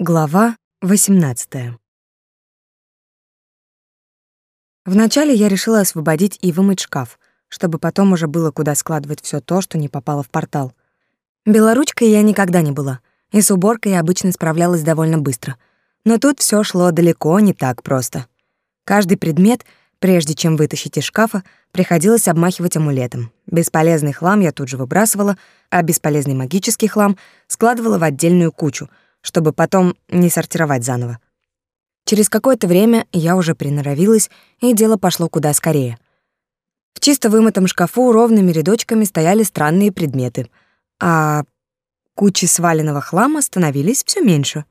Глава 18. Вначале я решила освободить и вымыть шкаф, чтобы потом уже было куда складывать все то, что не попало в портал. Белоручкой я никогда не была, и с уборкой обычно справлялась довольно быстро. Но тут все шло далеко не так просто. Каждый предмет, прежде чем вытащить из шкафа, приходилось обмахивать амулетом. Бесполезный хлам я тут же выбрасывала, а бесполезный магический хлам складывала в отдельную кучу — чтобы потом не сортировать заново. Через какое-то время я уже приноровилась, и дело пошло куда скорее. В чисто вымытом шкафу ровными рядочками стояли странные предметы, а кучи сваленного хлама становились все меньше.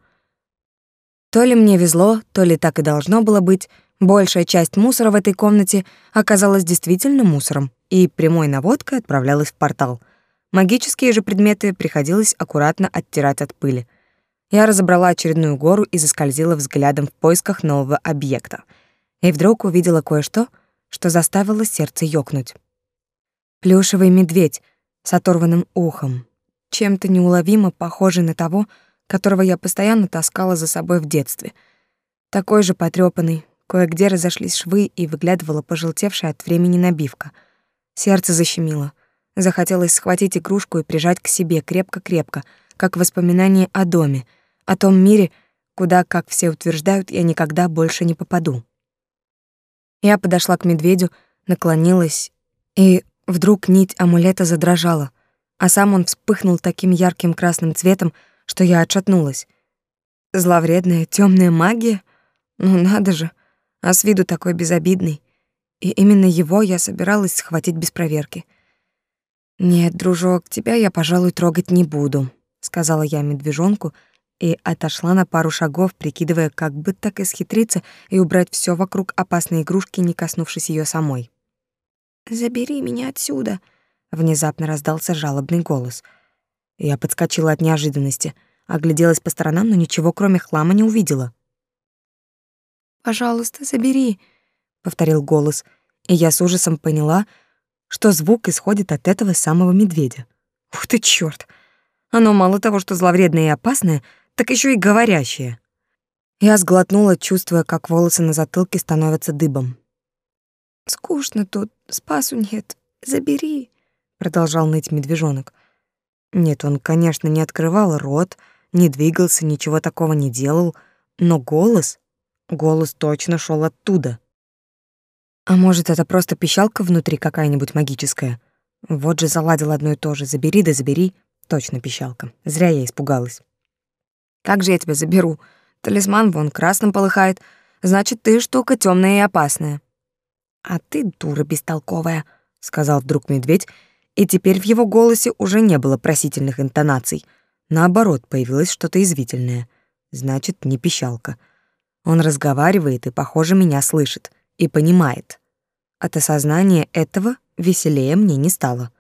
То ли мне везло, то ли так и должно было быть, большая часть мусора в этой комнате оказалась действительно мусором, и прямой наводкой отправлялась в портал. Магические же предметы приходилось аккуратно оттирать от пыли — я разобрала очередную гору и заскользила взглядом в поисках нового объекта. И вдруг увидела кое-что, что заставило сердце ёкнуть. Плюшевый медведь с оторванным ухом, чем-то неуловимо похожий на того, которого я постоянно таскала за собой в детстве. Такой же потрёпанный, кое-где разошлись швы и выглядывала пожелтевшая от времени набивка. Сердце защемило. Захотелось схватить игрушку и прижать к себе крепко-крепко, как воспоминание о доме — о том мире, куда, как все утверждают, я никогда больше не попаду. Я подошла к медведю, наклонилась, и вдруг нить амулета задрожала, а сам он вспыхнул таким ярким красным цветом, что я отшатнулась. Зловредная темная магия? Ну надо же, а с виду такой безобидный. И именно его я собиралась схватить без проверки. «Нет, дружок, тебя я, пожалуй, трогать не буду», — сказала я медвежонку, и отошла на пару шагов, прикидывая, как бы так исхитриться и убрать все вокруг опасной игрушки, не коснувшись ее самой. «Забери меня отсюда!» — внезапно раздался жалобный голос. Я подскочила от неожиданности, огляделась по сторонам, но ничего, кроме хлама, не увидела. «Пожалуйста, забери!» — повторил голос, и я с ужасом поняла, что звук исходит от этого самого медведя. Ух ты, чёрт! Оно мало того, что зловредное и опасное, так еще и говорящее. Я сглотнула, чувствуя, как волосы на затылке становятся дыбом. «Скучно тут, спасу нет, забери», — продолжал ныть медвежонок. Нет, он, конечно, не открывал рот, не двигался, ничего такого не делал, но голос, голос точно шел оттуда. А может, это просто пищалка внутри какая-нибудь магическая? Вот же заладил одно и то же. Забери да забери. Точно пищалка. Зря я испугалась. Как же я тебя заберу? Талисман вон красным полыхает. Значит, ты штука темная и опасная. А ты дура бестолковая, сказал вдруг медведь, и теперь в его голосе уже не было просительных интонаций. Наоборот, появилось что-то извительное. Значит, не пищалка. Он разговаривает и, похоже, меня слышит и понимает. От осознания этого веселее мне не стало.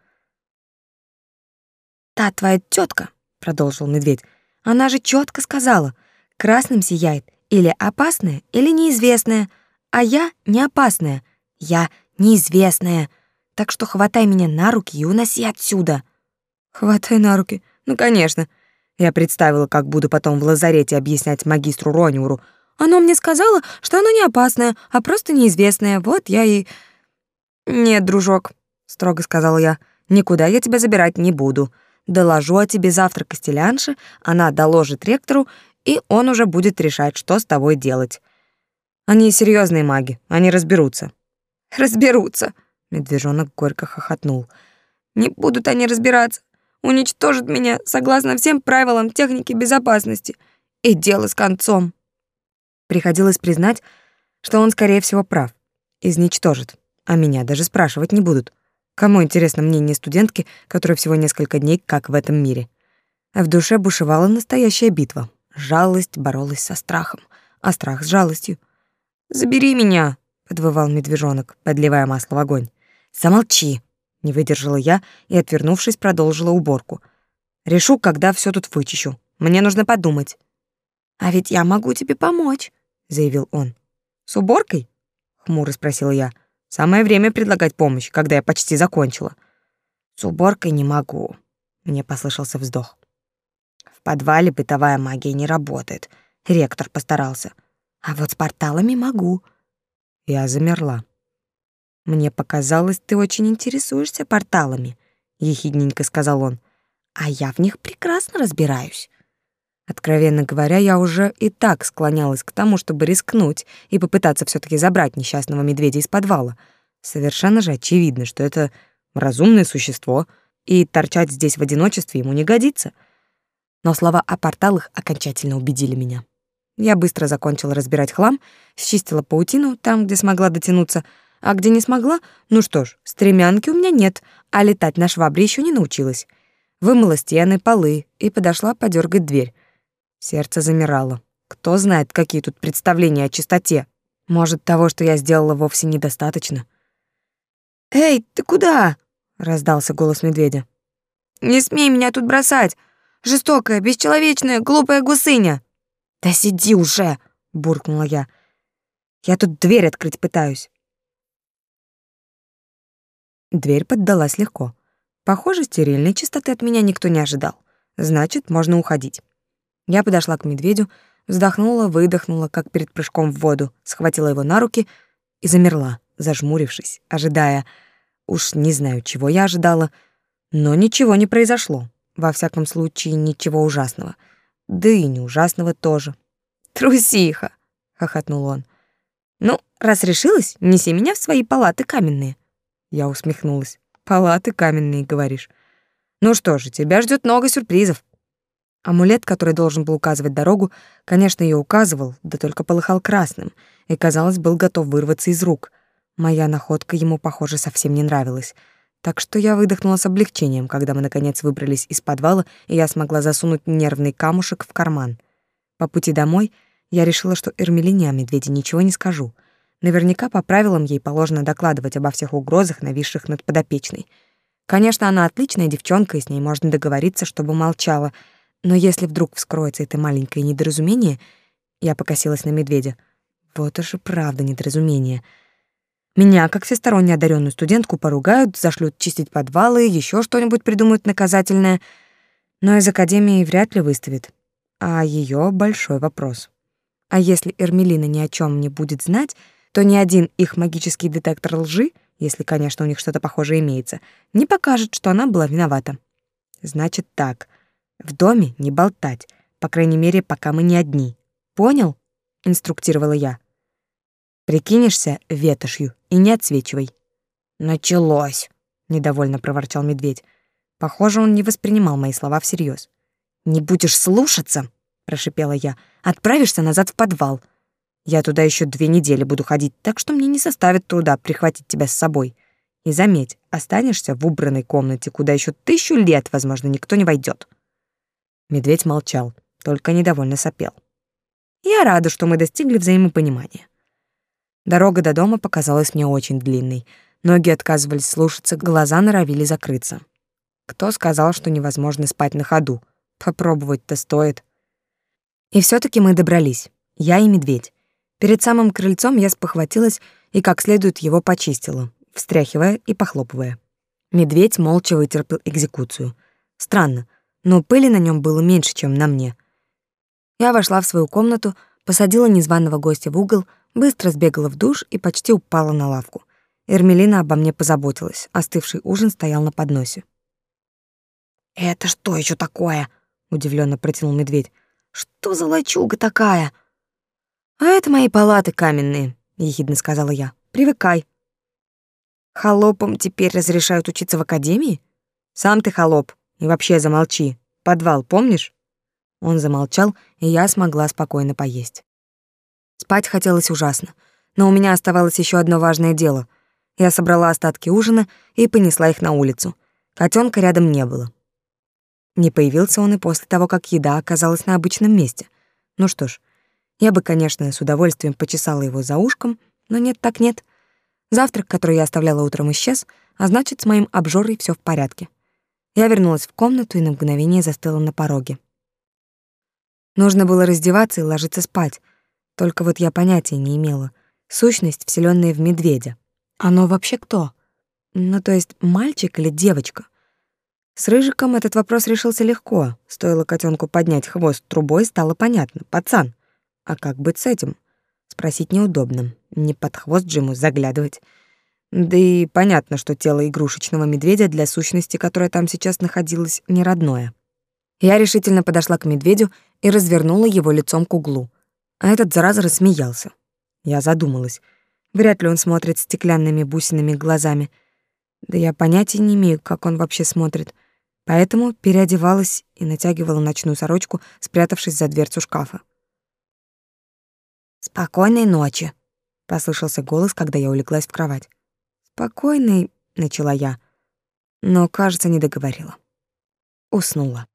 «Та твоя тетка, продолжил медведь, она же четко сказала, красным сияет или опасное, или неизвестное, а я не опасная, я неизвестная. Так что хватай меня на руки и уноси отсюда. Хватай на руки. Ну, конечно. Я представила, как буду потом в лазарете объяснять магистру Рониуру. Оно мне сказала, что оно не опасное, а просто неизвестное. Вот я и Нет, дружок, строго сказала я. Никуда я тебя забирать не буду. Доложу о тебе завтра Костелянше, она доложит ректору, и он уже будет решать, что с тобой делать. Они серьезные маги, они разберутся. Разберутся, медвежонок горько хохотнул. Не будут они разбираться. Уничтожат меня согласно всем правилам техники безопасности. И дело с концом. Приходилось признать, что он, скорее всего, прав. Изничтожит, а меня даже спрашивать не будут. Кому интересно мнение студентки, которая всего несколько дней как в этом мире? А в душе бушевала настоящая битва. Жалость боролась со страхом, а страх с жалостью. «Забери меня!» — подвывал медвежонок, подливая масло в огонь. «Замолчи!» — не выдержала я и, отвернувшись, продолжила уборку. «Решу, когда все тут вычищу. Мне нужно подумать». «А ведь я могу тебе помочь», — заявил он. «С уборкой?» — хмуро спросила я. Самое время предлагать помощь, когда я почти закончила. С уборкой не могу. Мне послышался вздох. В подвале бытовая магия не работает. Ректор постарался. А вот с порталами могу. Я замерла. Мне показалось, ты очень интересуешься порталами, ехидненько сказал он. А я в них прекрасно разбираюсь. Откровенно говоря, я уже и так склонялась к тому, чтобы рискнуть и попытаться все таки забрать несчастного медведя из подвала. Совершенно же очевидно, что это разумное существо, и торчать здесь в одиночестве ему не годится. Но слова о порталах окончательно убедили меня. Я быстро закончила разбирать хлам, счистила паутину там, где смогла дотянуться, а где не смогла, ну что ж, стремянки у меня нет, а летать на швабре еще не научилась. Вымыла стены, полы и подошла подергать дверь. Сердце замирало. Кто знает, какие тут представления о чистоте. Может, того, что я сделала, вовсе недостаточно. «Эй, ты куда?» — раздался голос медведя. «Не смей меня тут бросать! Жестокая, бесчеловечная, глупая гусыня!» «Да сиди уже!» — буркнула я. «Я тут дверь открыть пытаюсь». Дверь поддалась легко. Похоже, стерильной чистоты от меня никто не ожидал. Значит, можно уходить. Я подошла к медведю, вздохнула, выдохнула, как перед прыжком в воду, схватила его на руки и замерла, зажмурившись, ожидая... Уж не знаю, чего я ожидала, но ничего не произошло. Во всяком случае, ничего ужасного. Да и не ужасного тоже. «Трусиха!» — хохотнул он. «Ну, раз решилась, неси меня в свои палаты каменные». Я усмехнулась. «Палаты каменные, говоришь. Ну что же, тебя ждет много сюрпризов. Амулет, который должен был указывать дорогу, конечно, ее указывал, да только полыхал красным, и, казалось, был готов вырваться из рук. Моя находка ему, похоже, совсем не нравилась. Так что я выдохнула с облегчением, когда мы, наконец, выбрались из подвала, и я смогла засунуть нервный камушек в карман. По пути домой я решила, что Эрмелине о медведе ничего не скажу. Наверняка по правилам ей положено докладывать обо всех угрозах, нависших над подопечной. Конечно, она отличная девчонка, и с ней можно договориться, чтобы молчала — но если вдруг вскроется это маленькое недоразумение, я покосилась на медведя. Вот уж и правда недоразумение. Меня, как всесторонне одаренную студентку, поругают, зашлют чистить подвалы, еще что-нибудь придумают наказательное. Но из академии вряд ли выставит. А ее большой вопрос. А если Эрмелина ни о чем не будет знать, то ни один их магический детектор лжи, если, конечно, у них что-то похожее имеется, не покажет, что она была виновата. Значит так, в доме не болтать, по крайней мере, пока мы не одни. Понял? инструктировала я. Прикинешься ветошью и не отсвечивай. Началось, недовольно проворчал медведь. Похоже, он не воспринимал мои слова всерьез. Не будешь слушаться, прошипела я. Отправишься назад в подвал. Я туда еще две недели буду ходить, так что мне не составит труда прихватить тебя с собой. И заметь, останешься в убранной комнате, куда еще тысячу лет, возможно, никто не войдет. Медведь молчал, только недовольно сопел. Я рада, что мы достигли взаимопонимания. Дорога до дома показалась мне очень длинной. Ноги отказывались слушаться, глаза норовили закрыться. Кто сказал, что невозможно спать на ходу? Попробовать-то стоит. И все таки мы добрались. Я и медведь. Перед самым крыльцом я спохватилась и как следует его почистила, встряхивая и похлопывая. Медведь молча вытерпел экзекуцию. Странно, но пыли на нем было меньше, чем на мне. Я вошла в свою комнату, посадила незваного гостя в угол, быстро сбегала в душ и почти упала на лавку. Эрмелина обо мне позаботилась. Остывший ужин стоял на подносе. «Это что еще такое?» — удивленно протянул медведь. «Что за лачуга такая?» «А это мои палаты каменные», — ехидно сказала я. «Привыкай». «Холопам теперь разрешают учиться в академии?» «Сам ты холоп», и вообще замолчи. Подвал, помнишь? Он замолчал, и я смогла спокойно поесть. Спать хотелось ужасно, но у меня оставалось еще одно важное дело. Я собрала остатки ужина и понесла их на улицу. Котенка рядом не было. Не появился он и после того, как еда оказалась на обычном месте. Ну что ж, я бы, конечно, с удовольствием почесала его за ушком, но нет так нет. Завтрак, который я оставляла утром, исчез, а значит, с моим обжорой все в порядке. Я вернулась в комнату и на мгновение застыла на пороге. Нужно было раздеваться и ложиться спать. Только вот я понятия не имела. Сущность, вселенная в медведя. Оно вообще кто? Ну, то есть мальчик или девочка? С Рыжиком этот вопрос решился легко. Стоило котенку поднять хвост трубой, стало понятно. Пацан. А как быть с этим? Спросить неудобно. Не под хвост же ему заглядывать. Да и понятно, что тело игрушечного медведя для сущности, которая там сейчас находилась, не родное. Я решительно подошла к медведю и развернула его лицом к углу. А этот зараза рассмеялся. Я задумалась. Вряд ли он смотрит стеклянными бусинами глазами. Да я понятия не имею, как он вообще смотрит. Поэтому переодевалась и натягивала ночную сорочку, спрятавшись за дверцу шкафа. «Спокойной ночи», — послышался голос, когда я улеглась в кровать. «Спокойной», — начала я, но, кажется, не договорила. Уснула.